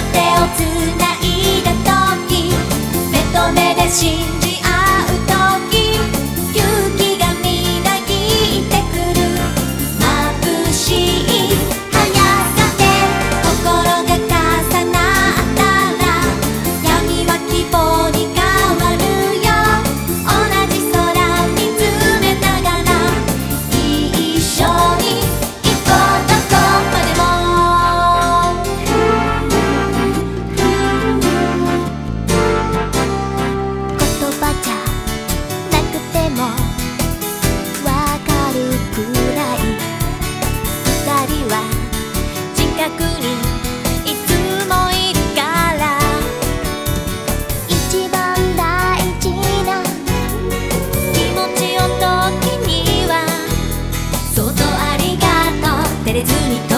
手をつないだ時目と目で信じれずにと